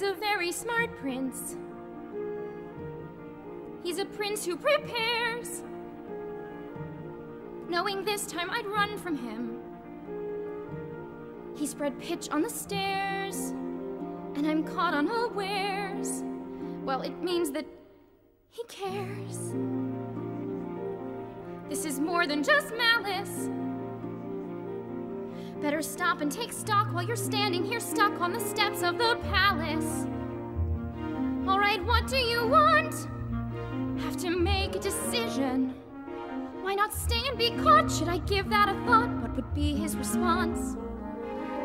very smart prince. He's a prince who prepares. Knowing this time I'd run from him. He spread pitch on the stairs, and I'm caught unawares. Well, it means that he cares. This is more than just malice. Better stop and take stock while you're standing here stuck on the steps of the palace. Alright, what do you want? Have to make a decision. Why not stay and be caught? Should I give that a thought? What would be his response?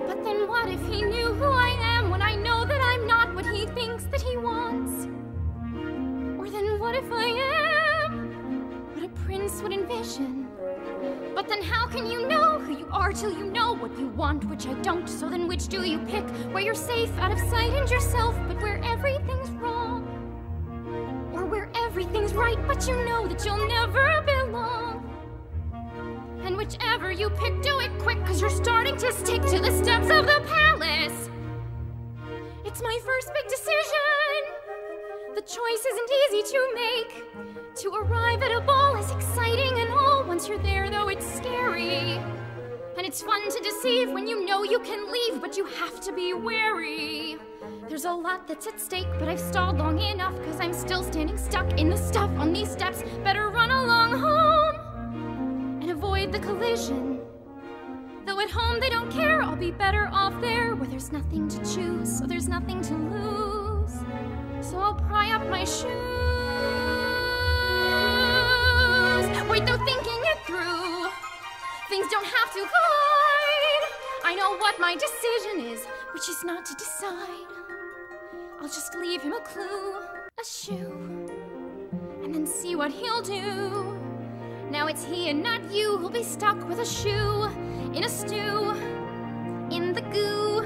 But then what if he knew who I am when I know that I'm not what he thinks that he wants? Or then what if I am what a prince would envision? Then how can you know who you are till you know what you want, which I don't? So then which do you pick? Where you're safe, out of sight and yourself, but where everything's wrong? Or where everything's right, but you know that you'll never belong? And whichever you pick, do it quick, cause you're starting to stick to the steps of the palace. It's my first big decision. The choice isn't easy to make. To arrive at a ball you're there, though, it's scary. And it's fun to deceive when you know you can leave, but you have to be wary. There's a lot that's at stake, but I've stalled long enough, cause I'm still standing stuck in the stuff on these steps. Better run along home and avoid the collision. Though at home they don't care, I'll be better off there where there's nothing to choose, so there's nothing to lose. So I'll pry up my shoes. Things don't have to collide. I know what my decision is, which is not to decide. I'll just leave him a clue, a shoe, and then see what he'll do. Now it's he and not you who'll be stuck with a shoe in a stew, in the goo.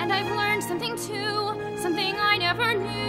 And I've learned something too, something I never knew.